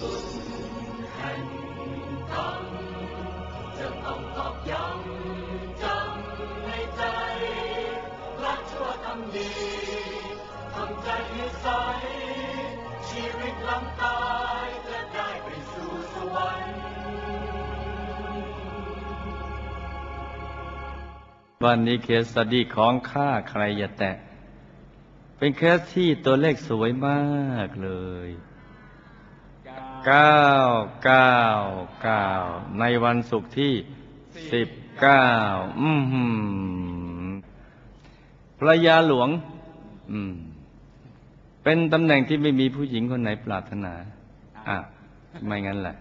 จะต้องตอกย้ำจำในใจรักชั่วทำดีทำใจให้ใสชีวิตลำตายจะได้ไปสู่สวรรค์วันนี้เคสสตดี้ของข้าใครอย่าแตะ เป็นเคสที่ตัวเลขสวยมากเลย เก้าเก้าเก้าในวันศุกร์ที่สิบเก้าอืมหืมภรรยาหลวง อืม เป็นตำแหน่งที่ไม่มีผู้หญิงคนไหนปรารถนา อะ ไม่งั้นแหละ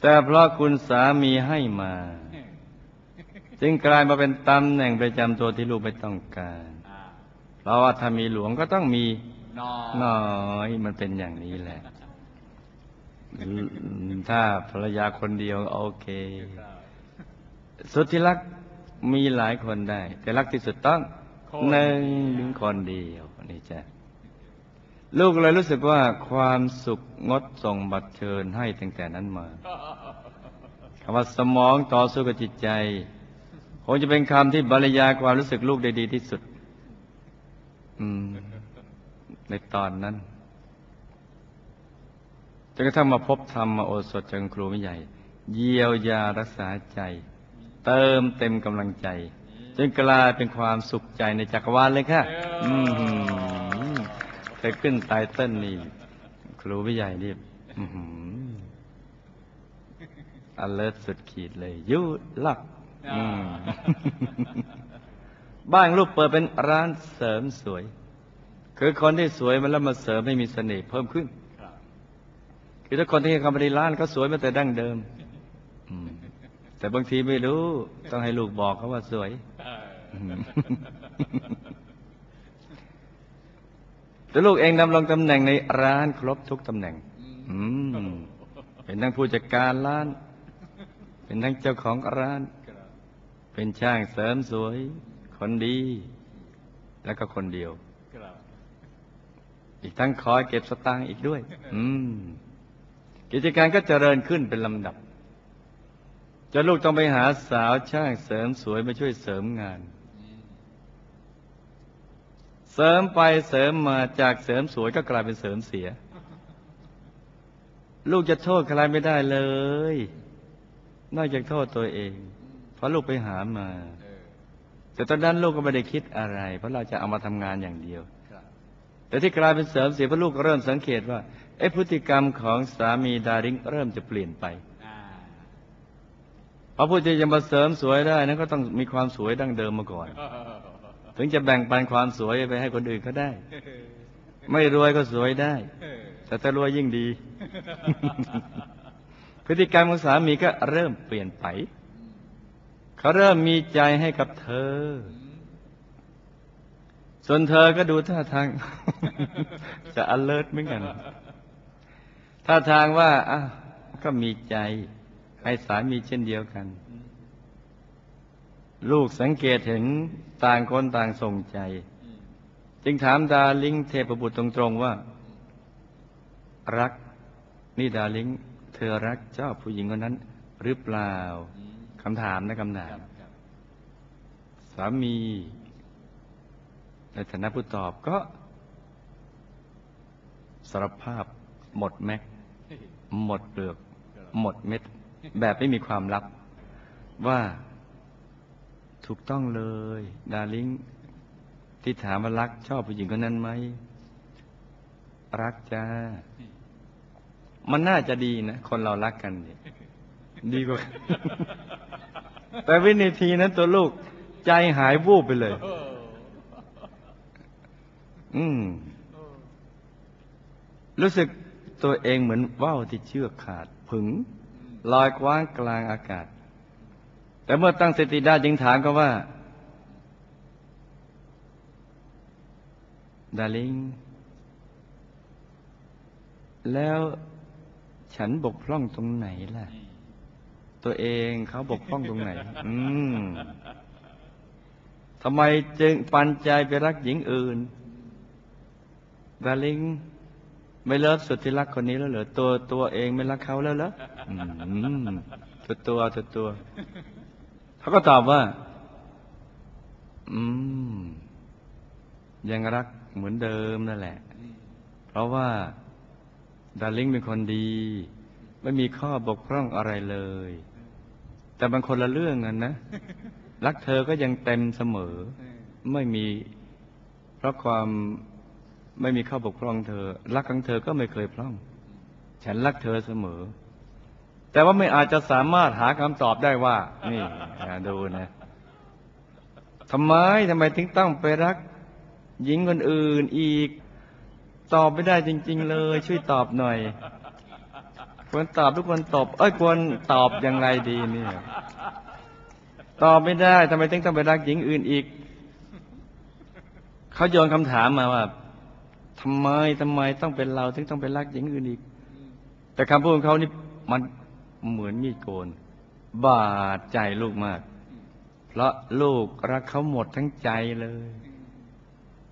แต่เพราะคุณสามีให้มา จึงกลายมาเป็นตำแหน่งประจำตัวที่ลูกไม่ต้องการเพราะว่าถ้ามีหลวงก็ต้องมีนอน้อยมันเป็นอย่างนี้แหละ ถ้าภรรยาคนเดียวโอเค สุดที่รักมีหลายคนได้ แต่รักที่สุดต้องหนึ่งถึงคนเดียวนี่จ้ะลูกเลยรู้สึกว่าความสุขงดส่งบัตรเชิญให้ตั้งแต่นั้นมาคำว่าสมองต่อสู้กับจิตใจคงจะเป็นคำที่บรรยายความรู้สึกลูกได้ดีที่สุดอืมในตอนนั้น จนกระทั่งมาพบธรรมมาโอสถจากคุณครูไม่ใหญ่ เยียวยารักษาใจ เติมเต็มกำลังใจ จนกลายเป็นความสุขใจในจักรวาลเลยค่ะอืมเคยขึ้นไตเติ้ลนี่ ครูไม่ใหญ่นี่อเลิศสุดขีดเลย ยุลักบ้านลูกเปิดเป็นร้านเสริมสวย คือคนที่สวยมันแล้วมาเสริมให้มีเสน่ห์เพิ่มขึ้น ครับคือถ้าคนที่เข้ามาในร้านก็สวยมาแต่ดั้งเดิมอืมแต่บางทีไม่รู้ ต้องให้ลูกบอกเขาว่าสวยเอออืมแต่ลูกเองดำรงตำแหน่งในร้านครบทุกตำแหน่งอืมเป็นทั้งผู้จัดการร้าน เป็นทั้งเจ้าของร้านครับเป็นช่างเสริมสวย คนดี แล้วก็คนเดียวครับอีกทั้งคอยเก็บสตางค์อีกด้วย อืม กิจการก็เจริญขึ้นเป็นลำดับจนลูกต้องไปหาสาวช่างเสริมสวยมาช่วยเสริมงาน เสริมไปเสริมมาจากเสริมสวยก็กลายเป็นเสริมเสีย ลูกจะโทษใครไม่ได้เลย นอกจากโทษตัวเอง เพราะลูกไปหามา แต่ตอนนั้นลูกก็ไม่ได้คิดอะไร เพราะเราจะเอามาทำงานอย่างเดียว แต่ที่กลายเป็นเสริมเสียเพราะลูกก็เริ่มสังเกตว่า ไอ้พฤติกรรมของสามีดาริงเริ่มจะเปลี่ยนไปอ่าเพราะผู้ที่จะมาเสริมสวยได้นั้นก็ต้องมีความสวยดั้งเดิมมาก่อน ถึงจะแบ่งปันความสวยไปให้คนอื่นก็ได้ ไม่รวยก็สวยได้เออแต่ถ้ารวยยิ่งดี พฤติกรรมของสามีก็เริ่มเปลี่ยนไปเขาเริ่มมีใจให้กับเธอ ส่วนเธอก็ดูท่าทาง จะ alert เหมือนกัน ท่าทางว่าอ้าวก็มีใจให้สามีเช่นเดียวกัน ลูกสังเกตเห็นต่างคนต่างส่งใจ จึงถามดาลิงเทพบุตรตรงๆว่า รักนี่ดาลิงเธอรักเจ้าผู้หญิงคนนั้น หรือเปล่าคำถามนะคำถามสามีในฐานะผู้ตอบก็สารภาพหมดแม็ก หมดเปลือกหมดเม็ด แบบไม่มีความลับ ว่าถูกต้องเลย ดาลิงที่ถามว่ารัก ชอบผู้หญิงคนนั้นไหม รักจ้า มันน่าจะดีนะ คนเรารักกันเนี่ยดีกว่า แต่วินาทีนั้นตัวลูกใจหายวูบไปเลยเอออืม รู้สึก ตัวเองเหมือนว่าวที่เชือกขาดผึงลอยคว้างกลางอากาศ แต่เมื่อตั้งสติได้จึงถามเขาว่าดาริงแล้วฉันบกพร่องตรงไหนล่ะ ตัวเองเขาบกพร่องตรงไหน อืมทำไมจึงปันใจไปรักหญิงอื่นดาริง ไม่เลิกสุดที่รักคนนี้แล้วเหรอตัวตัวเองไม่รักเขาแล้วเหรออืมตัวตัวตัวตัวเขาก็ตอบว่า อืม ยังรักเหมือนเดิมนั่นแหละ เพราะว่าดาร์ลิงเป็นคนดี ไม่มีข้อบกพร่องอะไรเลย แต่บางคนละเรื่องกันนะ รักเธอก็ยังเต็มเสมอ ไม่มี เพราะความ ไม่มีข้อบกพร่องเธอ รักของเธอก็ไม่เคยพร่อง ฉันรักเธอเสมอ แต่ว่าไม่อาจจะสามารถหาคำตอบได้ว่า นี่ดูนะทำไมทำไมถึงต้องไปรัก หญิงคนอื่นอีก ตอบไม่ได้จริง ๆ เลย ช่วยตอบหน่อยควรตอบทุกคนตอบเอ้ยควรตอบอย่างไรดีเนี่ยตอบไม่ได้ทำไมถึงต้องไปรักหญิงอื่นอีกเขาโยนคำถามมาว่า ทำไมทำไมต้องเป็นเราถึงต้องไปรักหญิงอื่นอีก แต่คำพูดของเขานี่มันเหมือนมีโกน บาดใจลูกมาก เพราะลูกรักเขาหมดทั้งใจเลย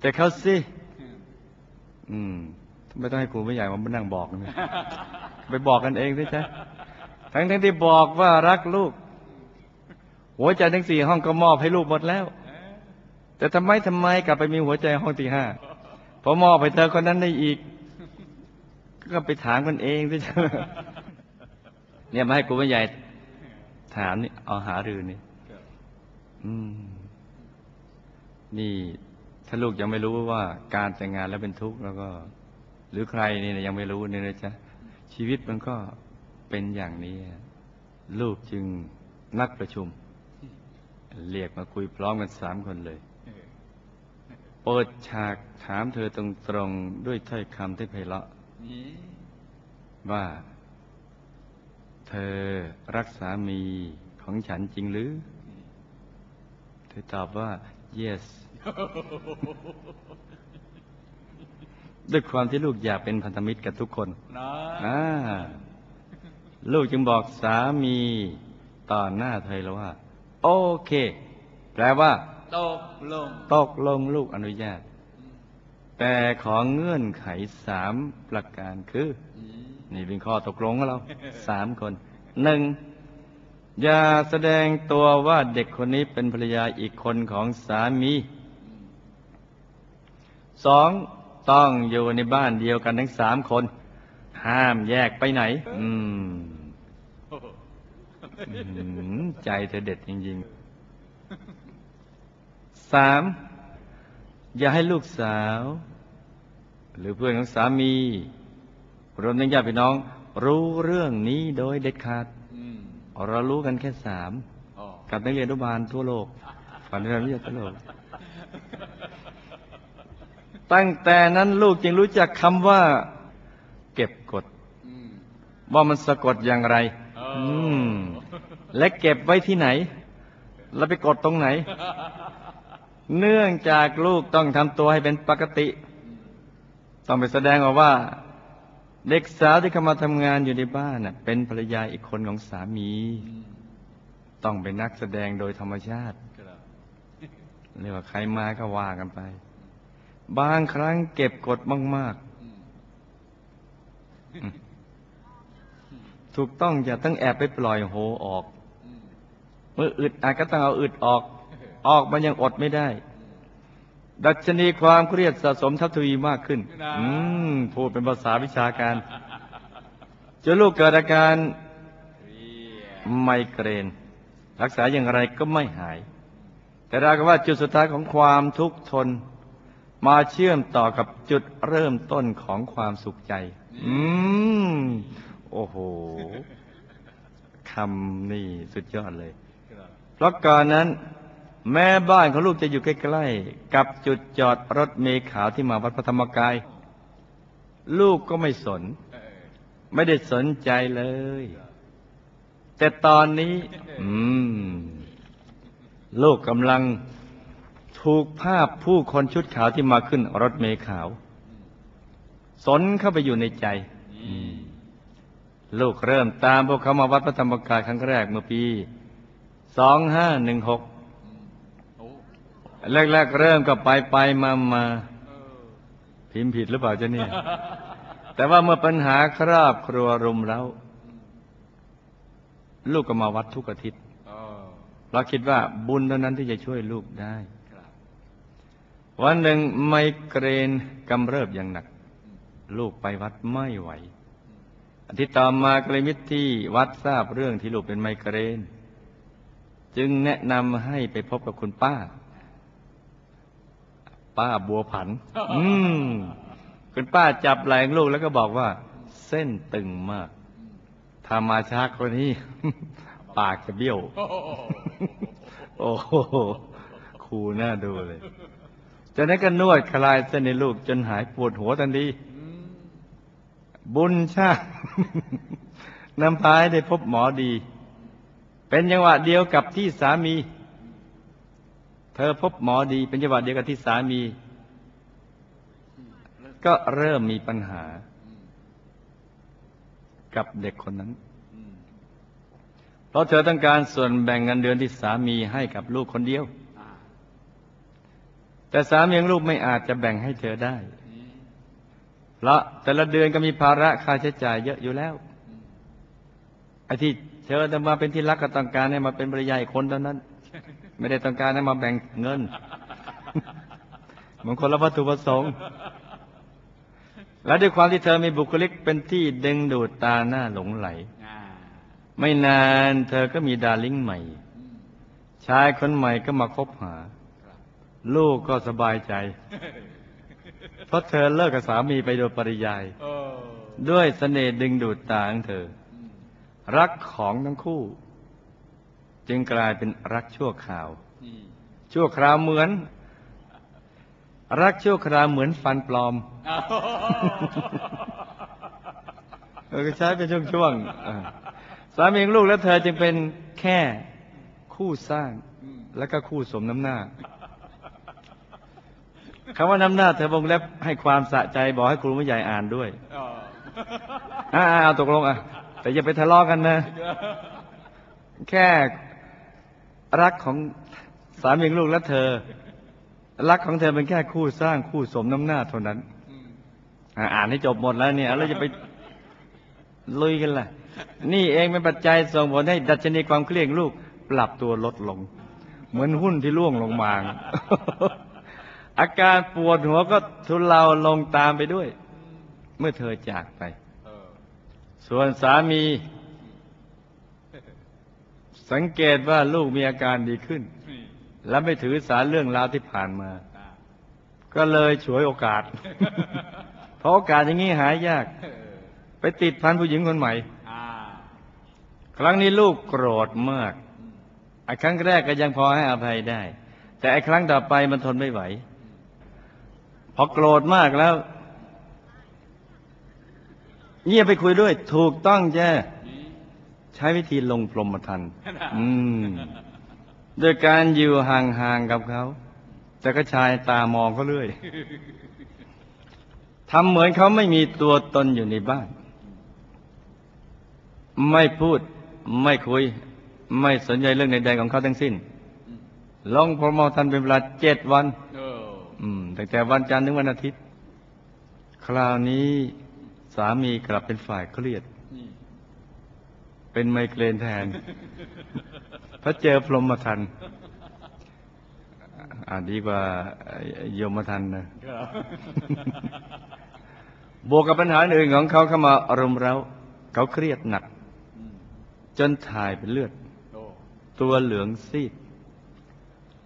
แต่เขาสิอืมไม่ต้องให้ครูไม่ใหญ่มานั่งบอกนะไปบอกกันเองสิจ๊ะทั้งทั้งที่บอกว่ารักลูก หัวใจทั้งสี่ห้องก็มอบให้ลูกหมดแล้ว แต่ทำไมทำไมกลับไปมีหัวใจห้องที่ห้า พอมอบให้เธอคนนั้นได้อีก ก็ไปถามกันเองสิจ๊ะเนี่ยมาให้ครูไม่ใหญ่ ถามนี่เอาหารือนี่อืม นี่ถ้าลูกยังไม่รู้ว่าการแต่งงานแล้วเป็นทุกข์แล้วก็ หรือใครนี่ยังไม่รู้เนี่ยนะจ๊ะชีวิตมันก็เป็นอย่างนี้ ลูกจึงนัดประชุม เรียกมาคุยพร้อมกันสามคนเลย เปิดฉากถามเธอตรงๆด้วยถ้อยคำที่ไพเราะว่า เธอรักสามีของฉันจริงหรือ เธอตอบว่า yes ด้วยความที่ลูกอยากเป็นพันธมิตรกับทุกคนนะอ่าลูกจึงบอกสามีต่อหน้าเธอแล้วว่า โอเค แปลว่า ตกลง ตกลงลูกอนุญาต แต่ขอเงื่อนไขสามประการคือ นี่เป็นข้อตกลงของเราสามคนหนึ่งอย่าแสดงตัวว่าเด็กคนนี้เป็นภรรยาอีกคนของสามีสองต้องอยู่ในบ้านเดียวกันทั้งสามคน ห้ามแยกไปไหน อืมอืมใจเธอเด็ดจริงๆ สามอย่าให้ลูกสาว หรือเพื่อนของสามีรวมทั้งญาติพี่น้อง รู้เรื่องนี้โดยเด็ดขาดอืมเรารู้กันแค่สามอ๋อกับนักเรียนอนุบาลทั่วโลกฝันเรียนวิทยาทั่วโลก ตั้งแต่นั้นลูกจึงรู้จักคำว่า เก็บกดอืมว่ามันสะกดอย่างไรอ๋ออือืม และเก็บไว้ที่ไหน แล้วไปกดตรงไหน เนื่องจากลูกต้องทำตัวให้เป็นปกติ ต้องไปแสดงออกว่า เด็กสาวที่เข้ามาทำงานอยู่ในบ้านน่ะ เป็นภรรยาอีกคนของสามี ต้องเป็นนักแสดงโดยธรรมชาติเรียกว่าใครมาก็ว่ากันไป บางครั้งเก็บกดมาก ๆ ถูกต้องอย่าต้องแอบไปปล่อยโฮออกมเมื่ออึดอาจก็ต้องเอาอึดออก ออกมันยังอดไม่ได้ ดัชนีความเครียดสะสมทับทวีมากขึ้น อืมพูดเป็นภาษาวิชาการจนลูกเกิดอาการไมเกรน รักษาอย่างไรก็ไม่หาย แต่เราก็ว่าจุดสุดท้ายของความทุกข์ทน มาเชื่อมต่อกับจุดเริ่มต้นของความสุขใจ อืม โอ้โหคำนี่สุดยอดเลย เพราะก่อนนั้น แม่บ้านของลูกจะอยู่ใกล้ๆกับจุดจอดรถเมขาวที่มาวัดพระธรรมกาย ลูกก็ไม่สน ไม่ได้สนใจเลย แต่ตอนนี้ อืม ลูกกำลังถูกภาพผู้คนชุดขาวที่มาขึ้นรถเมขาว สนเข้าไปอยู่ในใจลูกเริ่มตามพวกเขามาวัดพระธรรมกายครั้งแรกเมื่อปีสองห้าหนึ่งหก แรกๆเริ่มก็ไปไปมามาพิมพ์ผิดหรือเปล่าจ๊ะเนี่ย แต่ว่าเมื่อปัญหาครอบครัวรุมเร้า ลูกก็มาวัดทุกอาทิตย์เราคิดว่าบุญเท่านั้นที่จะช่วยลูกได้วันหนึ่งไมเกรนกำเริบอย่างหนัก ลูกไปวัดไม่ไหวอาทิตย์ต่อมากเลมิตรที่วัดทราบเรื่องที่ลูกเป็นไมเกรน จึงแนะนำให้ไปพบกับคุณป้า ป้าบัวผัน อืมคุณป้าจับไหล่ของลูกแล้วก็บอกว่า เส้นตึงมากถ้ามาช้าคนนี้ ปากจะเบี้ยวโอ้โหโอ้โหครูน่าดูเลยจากนั้นก็นวดคลายเส้นในลูกจนหายปวดหัวทันทีอืมบุญชาตินำพาให้ได้พบหมอดี เป็นจังหวะเดียวกับที่สามี เธอพบหมอดีเป็นจังหวะเดียวกับที่สามี ก็เริ่มมีปัญหา กับเด็กคนนั้นอืมเพราะเธอต้องการส่วนแบ่งเงินเดือนที่สามีให้กับลูกคนเดียวอ่าแต่สามีของลูกไม่อาจจะแบ่งให้เธอได้อืมเพราะแต่ละเดือนก็มีภาระค่าใช้จ่ายเยอะอยู่แล้วอืมไอ้ที่เธอจะมาเป็นที่รักก็ต้องการให้มาเป็นภรรยาอีกคนเท่านั้น ไม่ได้ต้องการให้มาแบ่งเงินเหมือนคนละวัตถุประสงค์ และด้วยความที่เธอมีบุคลิกเป็นที่ดึงดูดตาหน้าหลงไหลอ่าไม่นานเธอก็มีดาริ่งใหม่อืมชายคนใหม่ก็มาคบหาครับลูกก็สบายใจ เพราะเธอเลิกกับสามีไปโดยปริยายโอ้ด้วยเสน่ห์ดึงดูดตาของเธออืมรักของทั้งคู่ จึงกลายเป็นรักชั่วคราวอืมชั่วคราวเหมือน รักชั่วคราวเหมือนฟันปลอมอ้าวเออก็ใช้เป็นช่วงๆเออสามีของลูกและเธอจึงเป็นแค่คู่สร้างอืมและก็คู่สมน้ำหน้าคำว่าน้ำหน้าเธอวงเล็บให้ความสะใจบอกให้ครูผู้ใหญ่อ่านด้วยอ๋ออ่าเอาตกลงอะแต่อย่าไปทะเลาะกันนะ แค่ รักของสามีลูกและเธอ รักของเธอเป็นแค่คู่สร้างคู่สมน้ำหน้าเท่านั้นอ่านให้จบหมดแล้วเนี่ยแล้วจะไปลุยกันล่ะ นี่เองเป็นปัจจัยส่งผลให้ดัชนีความเครียดลูกปรับตัวลดลง เหมือนหุ้นที่ร่วงลงมาอาการปวดหัวก็ทุเลาลงตามไปด้วย เมื่อเธอจากไป ส่วนสามี สังเกตว่าลูกมีอาการดีขึ้นนี่และไม่ถือสาเรื่องราวที่ผ่านมาอ่าก็เลยฉวยโอกาส เพราะโอกาสอย่างนี้หายากเออไปติดพันผู้หญิงคนใหม่อ่าครั้งนี้ลูกโกรธมากอืมไอ้ครั้งแรกก็ยังพอให้อภัยได้ แต่ไอ้ครั้งต่อไปมันทนไม่ไหว พอโกรธมากแล้วเงียบไปคุยด้วย ถูกต้องแย่นี่ ใช้วิธีลงพรหมทันอืมโดยการอยู่ห่างๆกับเขา แต่ก็ชายตามองเขาเรื่อยทำเหมือนเขาไม่มีตัวตนอยู่ในบ้าน ไม่พูดไม่คุย ไม่สนใจเรื่องใดๆของเขาทั้งสิ้นอืมลงพรหมทันเป็นเวลาเจ็ดวันเอออืมตั้งแต่วันจันทร์ถึงวันอาทิตย์ คราวนี้สามีกลับเป็นฝ่ายเครียดนี่ เป็นไมเกรนแทนเพราะเจอพรหมทันอ่าดีกว่าโยมทันนะบวกกับปัญหาอื่นของเขาเข้ามาอารมณ์เราเขาเครียดหนัก จนถ่ายเป็นเลือด ตัวเหลืองซีด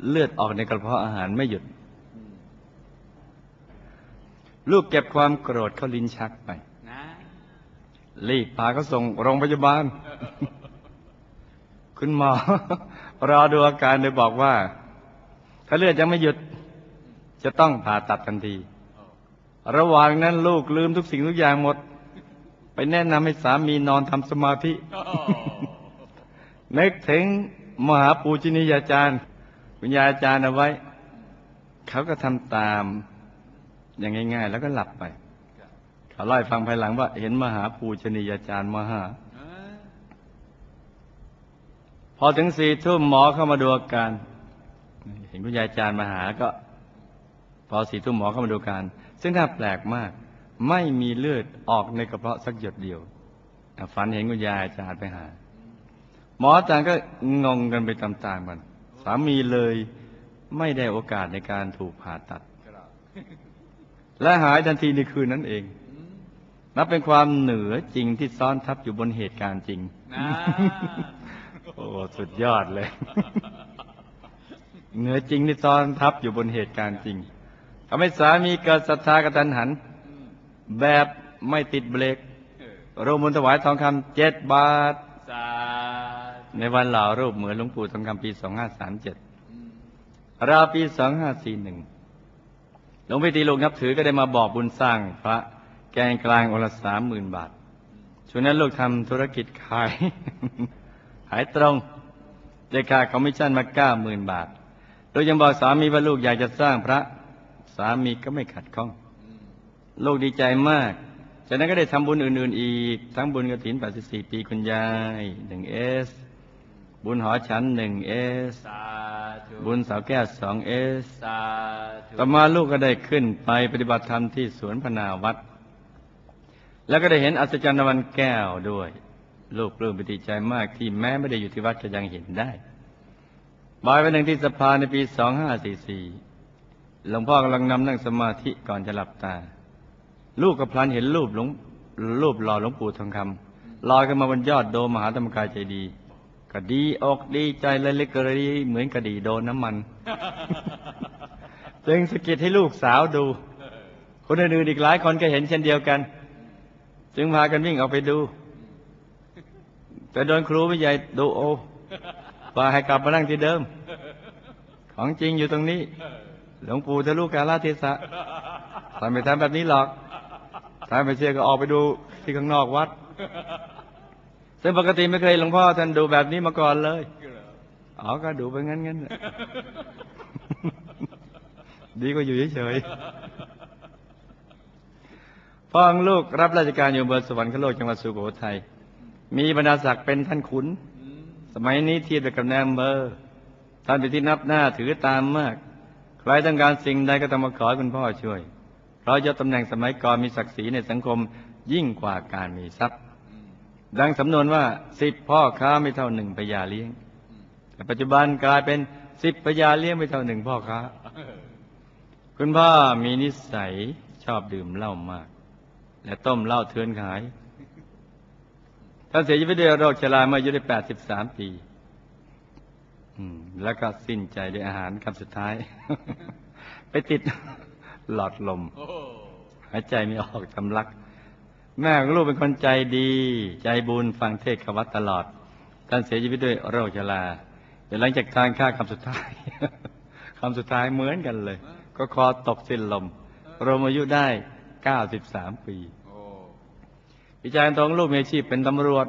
เลือดออกในกระเพาะอาหารไม่หยุด ลูกเก็บความโกรธเข้าลิ้นชักไป รีบพาเขาส่งโรงพยาบาล คุณหมอรอดูอาการโดยบอกว่า ถ้าเลือดยังไม่หยุด จะต้องผ่าตัดทันที ระหว่างนั้นลูกลืมทุกสิ่งทุกอย่างหมด ไปแนะนำให้สามีนอนทำสมาธินึกถึงมหาปูชนียาจารย์วิญญาอาจารย์เอาไว้ เขาก็ทำตาม อย่างง่าย ๆ แล้วก็หลับไป เขาเล่ฟังภายหลังว่า เห็นมหาปูชนียาจารย์มาหาอพอถึงสี่ทุ่มหมอเข้ามาดูอาการ เห็นคุณยายอาจารย์มาหาก็ พอสี่ทุ่มหมอเข้ามาดูอาการ ซึ่งน่าแปลกมาก ไม่มีเลือดออกในกระเพาะสักหยดเดียวฝันเห็นคุณยายจะหาไปหา หมอต่างก็งงกันไปตามๆกันสามีเลยไม่ได้โอกาสในการถูกผ่าตัด และหายทันทีในคืนนั้นเอง นับเป็นความเหนือจริงที่ซ้อนทับอยู่บนเหตุการณ์จริงนั่นโอ้สุดยอดเลย เหนือจริงที่ซ้อนทับอยู่บนเหตุการณ์จริงทำให้สามีเกิดศรัทธากตันหันอืมแบบไม่ติดเบรกเออรูปมูลถวายทองคำเจ็ดบาทสาธุในวันเหล่ารูปเหมือนหลวงปู่ทองคำปี2537อืมราวปี2541หลวงพี่ตีลูกนับถือก็ได้มาบอกบุญสร้างพระ แกงกลางองค์ละสามหมื่นบาทช่วงนั้นลูกทำธุรกิจขาย ขายตรงได้ค่าคอมมิชชั่นมาเก้าหมื่นบาท โดยยังบอกสามีว่าลูกอยากจะสร้างพระ สามีก็ไม่ขัดข้องอืมลูกดีใจมาก จากนั้นก็ได้ทำบุญอื่น ๆ อีก ทั้งบุญกระถิน 84 ปีคุณยาย1เอสบุญหอฉัน1เอสสาธุบุญเสาแก้ว2เอสสาธุต่อมาลูกก็ได้ขึ้นไปปฏิบัติธรรมที่สวนพนาวัด แล้วก็ได้เห็นอัศจรรย์วันแก้วด้วยลูกปลื้มปิติใจมากที่แม้ไม่ได้อยู่ที่วัดก็ยังเห็นได้บ่ายวันหนึ่งที่สภาในปี 2544 หลวงพ่อกำลังนำนั่งสมาธิก่อนจะหลับตา ลูกก็พลันเห็นรูปหลวงรูปหล่อหลวงปู่ทองคำลอยขึ้นมาบนยอดโดมมหาธรรมกายใจดีก็ดีอกดีใจและเล็กกระดีเหมือนกระดีโดนน้ำมัน จึงสะกิดให้ลูกสาวดู คนอื่นๆอีกหลายคนก็เห็นเช่นเดียวกัน จึงพากันวิ่งออกไปดู แต่โดนครูไม่ใหญ่ดูโอพาให้กลับมานั่งที่เดิม ของจริงอยู่ตรงนี้ หลวงปู่ทะลุกาลาเทศะทำไม่ทำแบบนี้หรอกถ้าไม่เชื่อก็ออกไปดูที่ข้างนอกวัดซึ่งปกติไม่เคยหลวงพ่อท่านดูแบบนี้มาก่อนเลยอ๋อก็ดูไปงั้นงั้นๆดีกว่าอยู่เฉยๆ พ่อของลูกรับราชการอยู่เบอร์สวรรคโลกจังหวัดสุโขทัยมีบรรดาศักดิ์เป็นท่านขุน สมัยนี้เทียบกับนายอำเภอท่านเป็นที่นับหน้าถือตามมาก ใครต้องการสิ่งใดก็ต้องมาขอคุณพ่อช่วย เพราะยศตำแหน่งสมัยก่อนมีศักดิ์ศรีในสังคมยิ่งกว่าการมีทรัพย์ ดังสำนวนว่าสิบพ่อค้าไม่เท่าหนึ่งพญาเลี้ยง แต่ปัจจุบันกลายเป็นสิบพญาเลี้ยงไม่เท่าหนึ่งพ่อค้า คุณพ่อมีนิสัยชอบดื่มเหล้ามาก และต้มเหล้าเทือนขาย ท่านเสียชีวิตด้วยโรคชราเมื่ออายุได้แปดสิบสามปีแล้วก็สิ้นใจด้วยอาหารคำสุดท้าย ไปติดหลอดลมหายใจไม่ออกทำลัก แม่ของลูกเป็นคนใจดี ใจบุญฟังเทศขวัตตลอด ท่านเสียชีวิตด้วยโรคชราเดี๋ยวหลังจากทานข้าคำสุดท้ายคำสุดท้ายเหมือนกันเลย ก็คอตกสิ้นลมรวมอายุได้ 93 ปี พี่ชายทองลูกมีอาชีพเป็นตำรวจ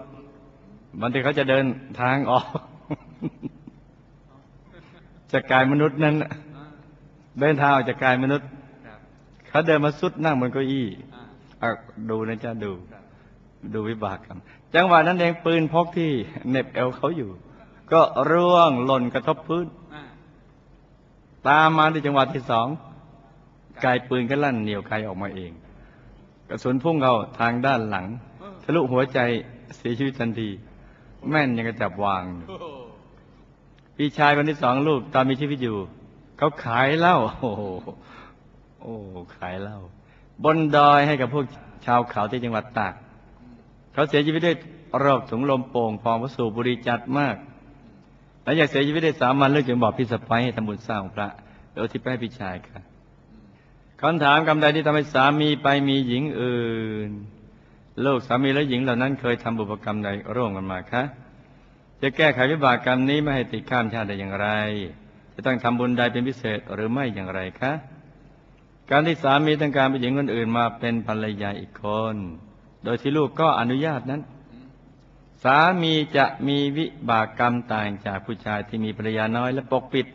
วันทีเขาจะเดินทางออกจากกายมนุษย์นั้นเดินทางออกจากกายมนุษย์เขาเดินมาสุดนั่งบนเก้าอี้อดูนะจ๊ะดู ดูวิบากกรรมจังหวะนั้นเองปืนพกที่เน็บเอวเขาอยู่ ก็ร่วงหล่นกระทบพื้น ตามมาที่จังหวะที่สองกายปืนก็ลั่นเหนียวไกลออกมาเอง กระสุนพุ่งเข้าทางด้านหลัง ทะลุหัวใจเสียชีวิตทันที แม่นยังกระจับวาง พี่ชายคนที่สองลูกตอนมีชีวิตอยู่ เขาขายเหล้าโอ้โหโอ้ขายเหล้าบนดอยให้กับพวกชาวเขาที่จังหวัดตาก เขาเสียชีวิตด้วยโรคถุงลมโป่งพองพระสูบบุรีจัดมากหลังจากเสียชีวิตได้สามวันเลูกจึงบอกพี่สะพ้ายให้ทำบุญสร้างพระแล้วที่ไปให้พี่ชายค่ะ คำถามคำใดที่ทำให้สามีไปมีหญิงอื่น ลูกสามีและหญิงเหล่านั้นเคยทำบุพกรรมใดร่วมกันมาคะ จะแก้ไขวิบากกรรมนี้ไม่ให้ติดข้ามชาติได้อย่างไร จะต้องทำบุญใดเป็นพิเศษหรือไม่อย่างไรคะ การที่สามีต้องการไปหญิงคนอื่นมาเป็นภรรยาอีกคน โดยที่ลูกก็อนุญาตนั้น สามีจะมีวิบากกรรมต่างจากผู้ชายที่มีภรรยาน้อยและปกปิด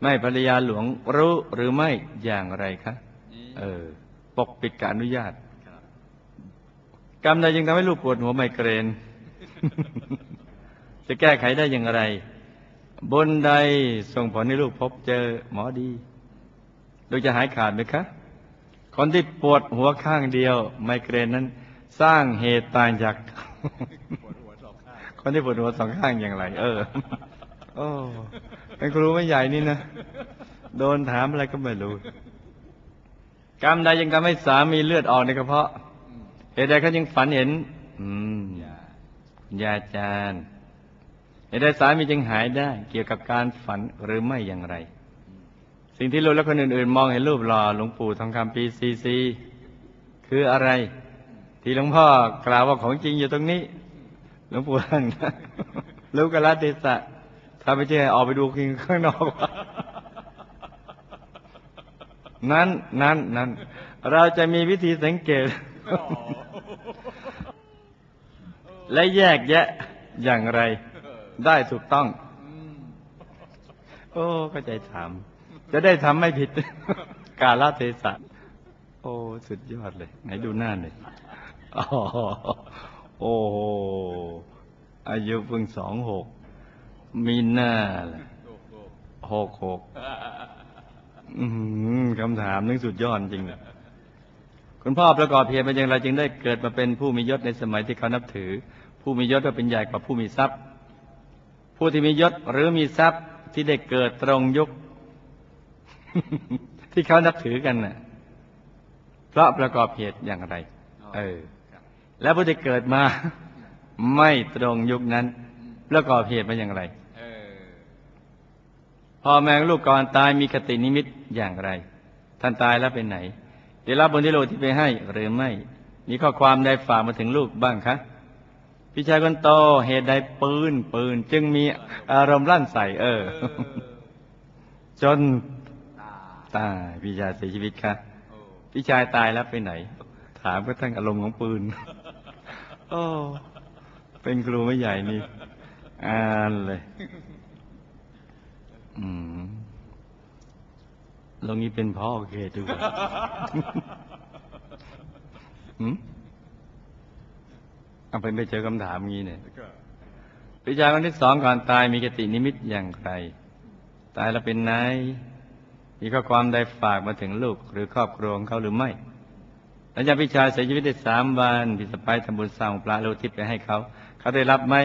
ไม่ภรรยาหลวงรู้หรือไม่อย่างไรคะ เออ ปกปิดการอนุญาตครับกรรมใดจึงทำให้ลูกปวดหัวไมเกรน จะแก้ไขได้อย่างไร บนใดส่งผลให้ลูกพบเจอหมอดีลูกจะหายขาดไหมคะ คนที่ปวดหัวข้างเดียว ไมเกรนนั้น สร้างเหตุต่างจากคนที่ปวดหัวสองข้างอย่างไร เออ โอ้เป็นครูไม่ใหญ่นี่นะ โดนถามอะไรก็ไม่รู้ กรรมใดยังทำให้สามีเลือดออกในกระเพาะเหตุใดเขายังฝันเห็น อืมย่าจารย์เหตุใดสามีจึงหายได้ เกี่ยวกับการฝันหรือไม่อย่างไร สิ่งที่ลูกและคนอื่นๆ มองเห็นรูปหล่อหลวงปู่ทองคำปีซีซีคืออะไร ที่หลวงพ่อกล่าวว่าของจริงอยู่ตรงนี้ หลวงปู่ท่านรู้กะละเทศะถ้าไม่ใช่ออกไปดูกินข้างนอก นั้นนั้นนั้นเราจะมีวิธีสังเกต และแยกแยะอย่างไร ได้ถูกต้อง โอ้เข้าใจถาม จะได้ทำไม่ผิด กาลเทศะโอ้ สุดยอดเลย ไหนดูหน้าหน่อยอ๋อโอ้โหอายุเพิ่งสองหก มีหน้าเลยหกหก อืคำถามนึงสุดยอดจริง คุณพ่อประกอบเพียรเป็นอย่างไรจึงได้เกิดมาเป็นผู้มียศในสมัยที่เขานับถือ ผู้มียศว่าเป็นใหญ่กว่าผู้มีทรัพย์ ผู้ที่มียศหรือมีทรัพย์ที่ได้เกิดตรงยุค ที่เขานับถือกันน่ะ เพราะประกอบเหตุอย่างไร เออ แล้วผู้ที่เกิดมา ไม่ตรงยุคนั้น ประกอบเหตุมาอย่างไร พ่อแม่ลูกก่อนตายมีคตินิมิตอย่างไร ท่านตายแล้วเป็นไหน ได้รับบนที่โลกที่ไปให้หรือไม่ มีข้อความใดฝากมาถึงลูกบ้างคะพี่ชายคนโตเหตุใดปืนปืน จึงมีอารมณ์ลั่นใส่เออ จนตาตายพี่ชายเสียชีวิตค่ะพี่ชายตายแล้วไปไหน ถามก็ทั้งอารมณ์ของปืนโอ้เป็นครูไม่ใหญ่นี่อ่านเลย อืมลงนี้เป็นพ่อเกตดูกว่าหืมเอาไปไปเจอคำถามงี้เนี่ยแล้วก็วิชาคนที่สองก่อนตายมีกตินิมิตอย่างไร ตายแล้วเป็นไงมีข้อความใดฝากมาถึงลูก หรือครอบครัวของเขาหรือไม่หลังจากพิชายเสียชีวิตได้สามวันพิสไปทำบุญสร้างพระโลทิศไปให้เขา เขาได้รับไหม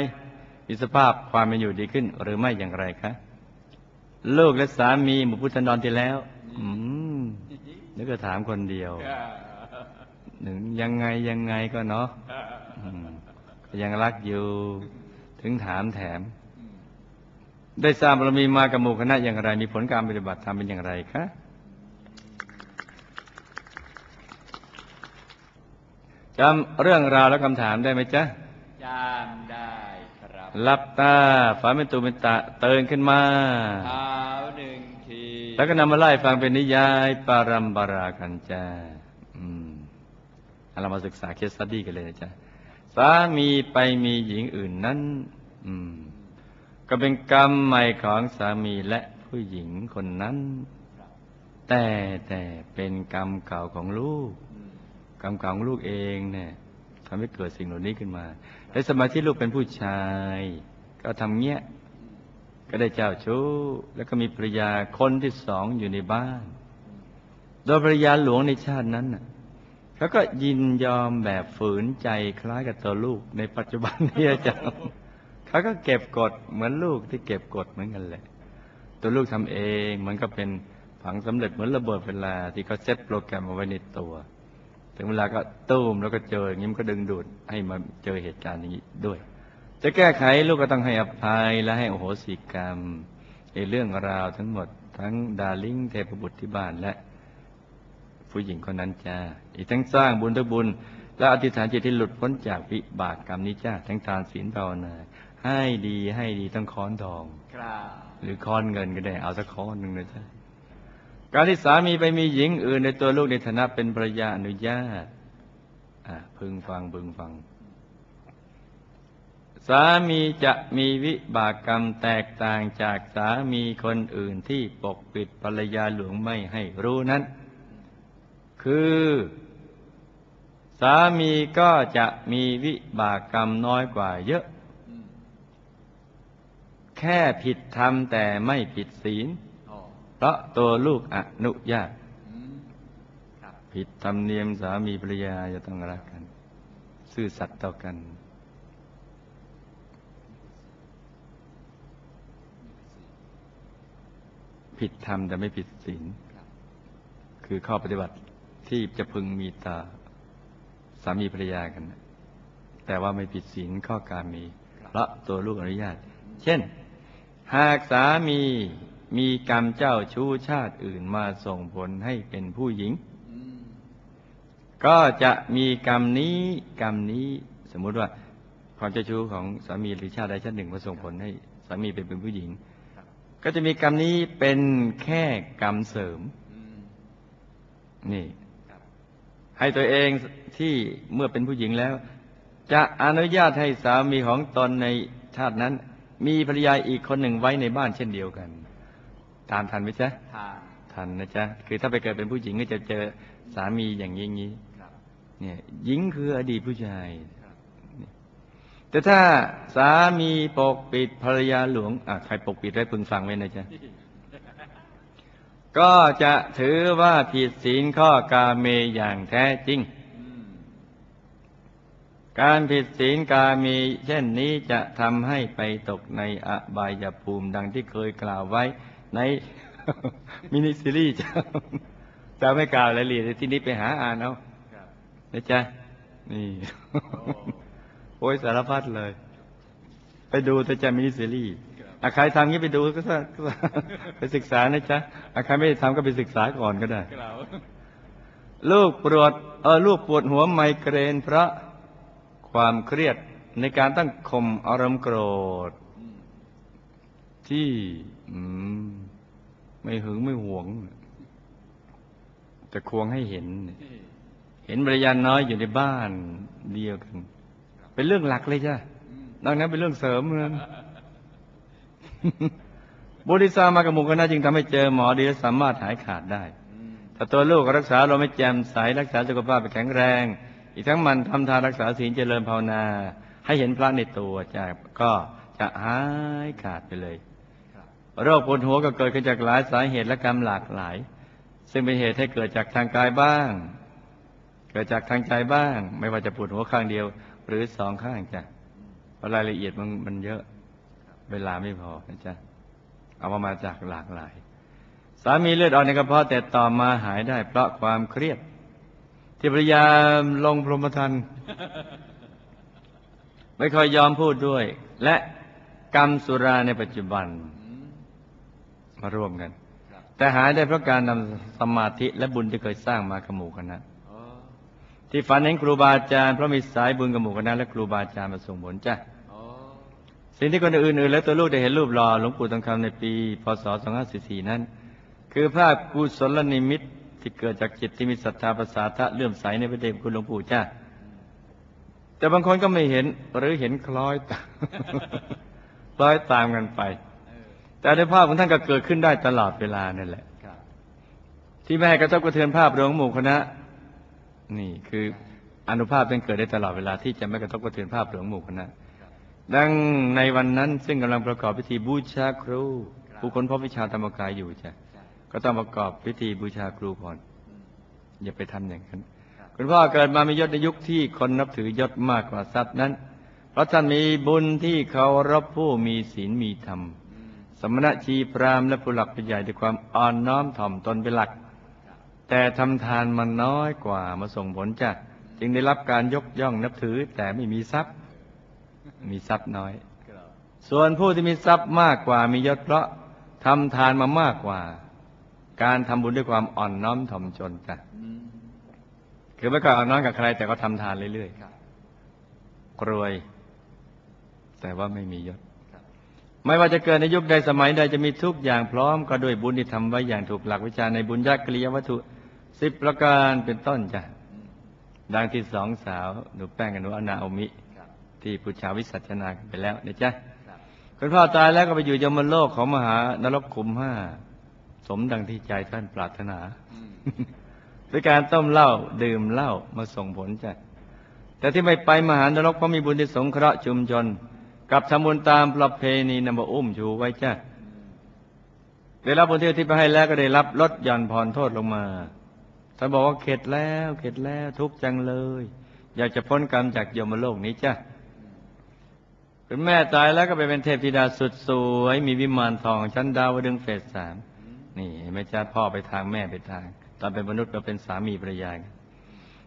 มีสภาพความเป็นอยู่ดีขึ้น หรือไม่อย่างไรคะ ลูกและสามีหมู่พุทธันดรที่แล้ว อืมนึกก็ถามคนเดียวหนึ่งยังไงยังไงก็เนาะยังรักอยู่ ถึงถามแถม ได้สร้างบารมีมากับหมู่คณะอย่างไร มีผลการปฏิบัติธรรมเป็นอย่างไรคะจำเรื่องราวและคำถามได้ไหมจ๊ะจำได้ ลับตาฝันเป็นตูเป็นตะเตือนขึ้นมาเท้าหนึ่งที แล้วก็นำมาไล่ฟังเป็นนิยายปารัมปรากันจ้าอืมเอาเรามาศึกษาเคสสตดี้กันเลยนะจ๊ะสามีไปมีหญิงอื่นนั้น อืม ก็เป็นกรรมใหม่ของสามีและผู้หญิงคนนั้น แต่แต่เป็นกรรมเก่าของลูกอืมกรรมเก่าของลูกเองเนี่ยทำให้เกิดสิ่งเหล่านี้ขึ้นมา ในสมัยที่ลูกเป็นผู้ชาย ก็ทำเงี้ย ก็ได้เจ้าชู้ แล้วก็มีภรรยาคนที่สองอยู่ในบ้าน โดยภรรยาหลวงในชาตินั้นน่ะเขาก็ยินยอมแบบฝืนใจคล้ายกับตัวลูกในปัจจุบันนี้อาจารย์เขาก็เก็บกดเหมือนลูกที่เก็บกดเหมือนกันแหละ ตัวลูกทำเองมันก็เป็นผังสำเร็จเหมือนระเบิดเวลาที่เขาเซตโปรแกรมเอาไว้ในตัว ถึงเวลาก็ตูมแล้วก็เจออย่างนี้มันก็ดึงดูดให้มาเจอเหตุการณ์อย่างนี้ด้วย จะแก้ไขลูกก็ต้องให้อภัยและให้โอโหสิกรรมในเรื่องราวทั้งหมด ทั้งดาริ่งเทพบุตรที่บ้านและผู้หญิงคนนั้นจ้า อีกทั้งสร้างบุญทุกบุญ และอธิษฐานจิตที่หลุดพ้นจากวิบากกรรมนี้จ้า ทั้งทานศีลภาวนา ให้ดีให้ดีต้องค้อนทองครับหรือค้อนเงินก็ได้ เอาสักค้อนหนึ่งนะจ๊ะ การที่สามีไปมีหญิงอื่นในตัวลูกในฐานะเป็นภรรยาอนุญาตพึงฟังพึงฟัง สามีจะมีวิบากกรรมแตกต่างจากสามีคนอื่นที่ปกปิดภรรยาหลวงไม่ให้รู้นั้น คือ สามีก็จะมีวิบากกรรมน้อยกว่าเยอะ แค่ผิดธรรมแต่ไม่ผิดศีล เพราะตัวลูกอนุญาตอืมครับผิดธรรมเนียมสามีภรรยาจะต้องรักกัน ซื่อสัตย์ต่อกัน ผิดธรรมแต่ไม่ผิดศีลครับคือข้อปฏิบัติที่จะพึงมีต่อสามีภรรยากันนะแต่ว่าไม่ผิดศีลข้อการมีเพราะตัวลูกอนุญาต เช่น หากสามี มีกรรมเจ้าชู้ชาติอื่นมาส่งผลให้เป็นผู้หญิงอืมก็จะมีกรรมนี้กรรมนี้สมมุติว่าความเจ้าชู้ของสามีหรือชาติใดชาติหนึ่งมาส่งผลให้สามีเป็นเป็นผู้หญิงครับก็จะมีกรรมนี้เป็นแค่กรรมเสริมอืมนี่ครับให้ตัวเองที่เมื่อเป็นผู้หญิงแล้ว จะอนุญาตให้สามีของตนในชาตินั้น มีภรรยาอีกคนหนึ่งไว้ในบ้านเช่นเดียวกัน ตามทันไหมจ๊ะทานทันนะจ๊ะคือถ้าไปเกิดเป็นผู้หญิงก็จะเจอสามีอย่างนี้อย่างนี้ครับเนี่ยหญิงคืออดีตผู้ชายครับแต่ถ้าสามีปกปิดภรรยาหลวงอะใครปกปิดไว้พึงฟังไว้นะจ๊ะก็จะถือว่าผิดศีลข้อกาเมอย่างแท้จริงอืมการผิดศีลกาเมีเช่นนี้จะทำให้ไปตกในอบายภูมิดังที่เคยกล่าวไว้ ในมินิซีรีส์จะจะไม่กล่าวรายละเอียดที่นี้ไปหาอ่านเอาครับนะจ๊ะนี่ โอ้ยสารพัดเลย ไปดูแต่จะมินิซีรีส์อะใครทำงี้ไปดูก็ซะก็ซะไปศึกษานะจ๊ะอะใครไม่ได้ทำก็ไปศึกษาก่อนก็ได้กล่าวลูกปวดเออลูกปวดหัวไมเกรนเพราะความเครียดในการตั้งข่มอารมณ์โกรธอืมที่ อืม ไม่หึงไม่หวงจะควงให้เห็น เห็นภรรยาน้อยอยู่ในบ้านเดียวกัน เป็นเรื่องหลักเลยจ้ะอืมนอกนั้นเป็นเรื่องเสริมเลยบุริสามากับหมุกนะจึงทำให้เจอหมอดีและสามารถหายขาดได้ ถ้าตัวลูกรักษาเราไม่แจ่มใสรักษาสุขภาพไปแข็งแรง อีกทั้งมันทำทานรักษาศีลเจริญภาวนา ให้เห็นพระในตัวจะก็จะหายขาดไปเลย โรคปวดหัวก็เกิดขึ้นจากหลายสาเหตุและกรรมหลากหลาย ซึ่งเป็นเหตุให้เกิดจากทางกายบ้าง เกิดจากทางใจบ้าง ไม่ว่าจะปวดหัวข้างเดียว หรือสองข้างจ้ะรายละเอียดมันมันเยอะเวลาไม่พอนะจ๊ะเอามามาจากหลากหลาย สามีเลือดออกในกระเพาะแต่ต่อมาหายได้ เพราะความเครียด ที่พยายามลงพรหมทันไม่ค่อยยอมพูดด้วย และกรรมสุราในปัจจุบัน มมาร่วมกันครับแต่หายได้เพราะการนำสมาธิและบุญที่เคยสร้างมากับหมู่คณะอ๋อที่ฝันเห็นครูบาอาจารย์เพราะมีสายบุญกับหมู่คณะและครูบาอาจารย์มาส่งผลจ้ะอ๋อสิ่งที่คนอื่นๆและตัวลูกได้เห็นรูปหล่อหลวงปู่ทองคำในปีพศ 2544 นั้น คือภาพกุศลนิมิตที่เกิดจากจิตที่มีศรัทธาประสาทะเลื่อมใสในพระเดชคุณหลวงปู่จ้าแต่บางคนก็ไม่เห็นหรือเห็นคล้อยตามคล้อยตามกันไปเออ แต่ในภาพของท่านก็เกิดขึ้นได้ตลอดเวลานั่นแหละครับที่ไม่ให้กระทบกระเทือนภาพรวมของหมู่คณะ นี่คืออนุภาพเป็นเกิดได้ตลอดเวลาที่จะไม่กระทบกระเทือนภาพรวมของหมู่คณะครับดังในวันนั้นซึ่งกำลังประกอบพิธีบูชาครูครับผู้คนพบวิชาธรรมกายอยู่จ้ะใช่ก็ต้องประกอบพิธีบูชาครูก่อนอืมอย่าไปทำอย่างนั้นครับคุณพ่อเกิดมามียศในยุคที่คนนับถือยศมากกว่าทรัพย์นั้น เพราะท่านมีบุญที่เคารพผู้มีศีลมีธรรมอืม สมณะชีพราหมณ์และผู้หลักผู้ใหญ่ด้วยความอ่อนน้อมถ่อมตนเป็นหลัก แต่ทำทานมันน้อยกว่ามาส่งผลจ้ะจึงได้รับการยกย่องนับถือ แต่ไม่มีทรัพย์ มีทรัพย์น้อย ส่วนผู้ที่มีทรัพย์มากกว่ามียศเพราะทำทานมามากกว่า การทำบุญด้วยความอ่อนน้อมถ่อมจนจ้ะคือไม่ก่อนอ่อนน้อมกับใคร แต่ก็ทำทานเรื่อยๆรวย แต่ว่าไม่มียศ ไม่ว่าจะเกิดในยุคใดสมัยใดจะมีทุกอย่างพร้อมก็ด้วยบุญที่ทำไว้อย่างถูกหลักวิชาในบุญญากริยวัตถุสิบประการเป็นต้นจ้ะดังที่สองสาวหนูแป้งกับหนูอนาอมิ ที่พุทธาวิสัชนาไปแล้วนะจ๊ะคุณพ่อตายแล้วก็ไปอยู่ยมโลกของมหานรกขุมห้าสมดังที่ใจท่านปรารถนาด้วยการต้มเหล้าดื่มเหล้ามาส่งผลจ้ะแต่ที่ไม่ไปมหานรกเพราะมีบุญที่สงเคราะห์ชุมชน กับทำบุญตามประเพณีนำมาอุ้มชูไว้จ้ะได้รับบุญที่อุที่ไปให้แล้วก็ได้รับลดหย่อนผ่อนโทษลงมาท่านบอกว่าเข็ดแล้วเข็ดแล้วทุกจังเลย อยากจะพ้นกรรมจากยมโลกนี้จ้ะคุณแม่ตายแล้วก็ไปเป็นเทพธิดาสุดสวยมีวิมานทองชั้นดาวดึงเฟสสามนี่เห็นไม่จ้าพ่อไปทางแม่ไปทาง ตอนเป็นมนุษย์ก็เป็นสามีภรรยากัน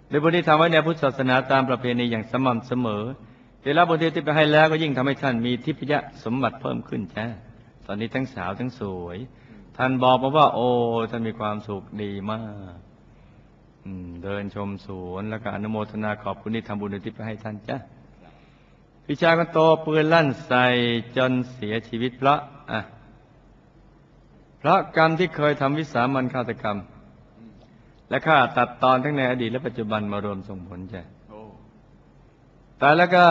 โดยบุญที่ทำไว้ในพุทธศาสนาตามประเพณีอย่างสม่ำเสมอ เวลาบุญที่ไปให้แล้วก็ยิ่งทำให้ท่านมีทิพยสมบัติเพิ่มขึ้นจ้าตอนนี้ทั้งสาวทั้งสวย ท่านบอกมาว่า โอ้ท่านมีความสุขดีมากอืเดินชมสวนแล้วก็อนุโมทนาขอบคุณที่ทำบุญอุทิศไปให้ท่านจ้ะพี่ชายคนโตปืนลั่นใส่จนเสียชีวิตพระอะพระกรรมที่เคยทำวิสามันฆาตกรรม และฆ่าตัดตอนทั้งในอดีตและปัจจุบันมารวมส่งผลจ้ะ ตายแล้วก็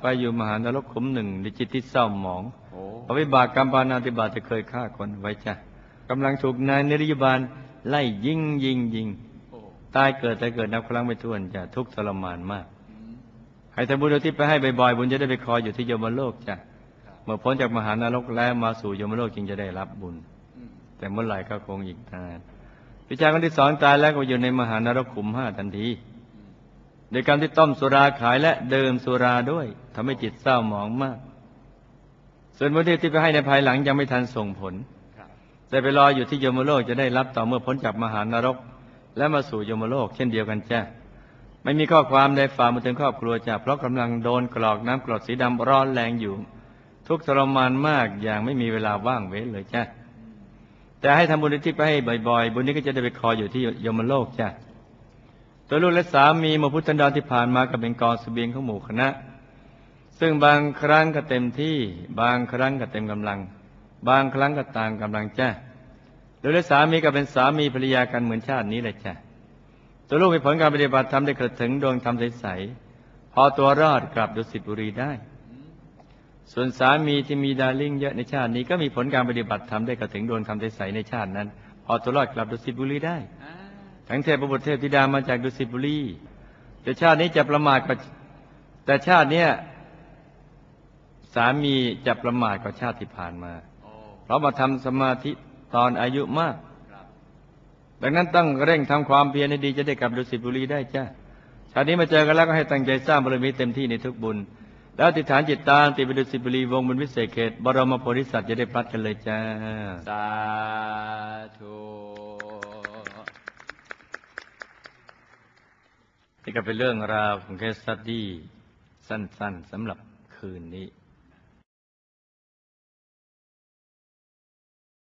ไปอยู่มหานรกขุมหนึ่งดิจิตที่เศร้าหมองโอ้เพราะวิบากกรรมปานาติบาตจะเคยฆ่าคนไว้จ้ะกำลังถูกนายนิรยบาลไล่ยิงยิงยิงโอ้ตายเกิดแต่เกิดนับครั้งไม่ถ้วนจะทุกข์ทรมานมากอืมให้ทำบุญอุทิศไปให้บ่อยๆบุญจะได้ไปคอยอยู่ที่ยมโลกจ้ะครับเมื่อพ้นจากมหานรกแล้วมาสู่ยมโลกจึงจะได้รับบุญอืมแต่เมื่อไหร่ก็คงอีกนานพิจารคนที่สองตายแล้วก็อยู่ในมหานรกขุมห้าทันที โดยการที่ต้มสุราขายและดื่มสุราด้วยทำให้จิตเศร้าหมองมาก ส่วนบุญที่ที่ไปให้ในภายหลังยังไม่ทันส่งผลครับแต่ไปรออยู่ที่ยมโลกจะได้รับต่อเมื่อพ้นจากมหานรก และมาสู่ยมโลกเช่นเดียวกันจ้ะไม่มีข้อความใดฝ่ากมาถึงครอบครัวจ้ะเพราะกำลังโดนกรอกน้ำกรดสีดำร้อนแรงอยู่ ทุกข์ทรมานมากอย่างไม่มีเวลาว่างเว้นเลยจ้ะแต่ให้ทำบุญที่ไปให้บ่อยๆ บุญนี้ก็จะได้ไปคอยอยู่ที่ยมโลกจ้ะ ตัวลูกและสามีมื่อพุทธันดรที่ผ่านมาก็เป็นกองเสบียงของหมู่คณะ ซึ่งบางครั้งก็เต็มที่ บางครั้งก็เต็มกำลัง บางครั้งก็ต่างกำลังจ้ะโดยและสามีก็เป็นสามีภรรยากันเหมือนชาตินี้เลยจ้ะตัวลูกมีผลการปฏิบัติธรรมได้กระถึงดวงธรรมใสๆพอตัวรอดกลับดุสิตบุรีได้ ส่วนสามีที่มีดาริ่งเยอะในชาตินี้ก็มีผลการปฏิบัติธรรมได้กระถึงดวงธรรมใสๆในชาตินั้น พอตัวรอดกลับดุสิตบุรีได้ ทั้งเทพบุตรเทพธิดามาจากดุสิตบุรีแต่ชาตินี้จะประมาทกว่าแต่ชาติเนี้ยสามีจะประมาทกว่าชาติที่ผ่านมา เพราะมาทำสมาธิตอนอายุมาก ดังนั้นต้องเร่งทำความเพียรให้ดีจะได้กลับดุสิตบุรีได้จ้าชาตินี้มาเจอกันแล้วก็ให้ตั้งใจสร้างบารมีเต็มที่ในทุกบุญ แล้วอธิษฐานจิตตามติดไปดุสิตบุรีวงบนวิเศษเขตบรมโพธิสัตว์จะได้พลัดกันเลยจ้า สาธุ นี่ก็เป็นเรื่องราวของเคสสตดี้สั้นๆสำหรับคืนนี้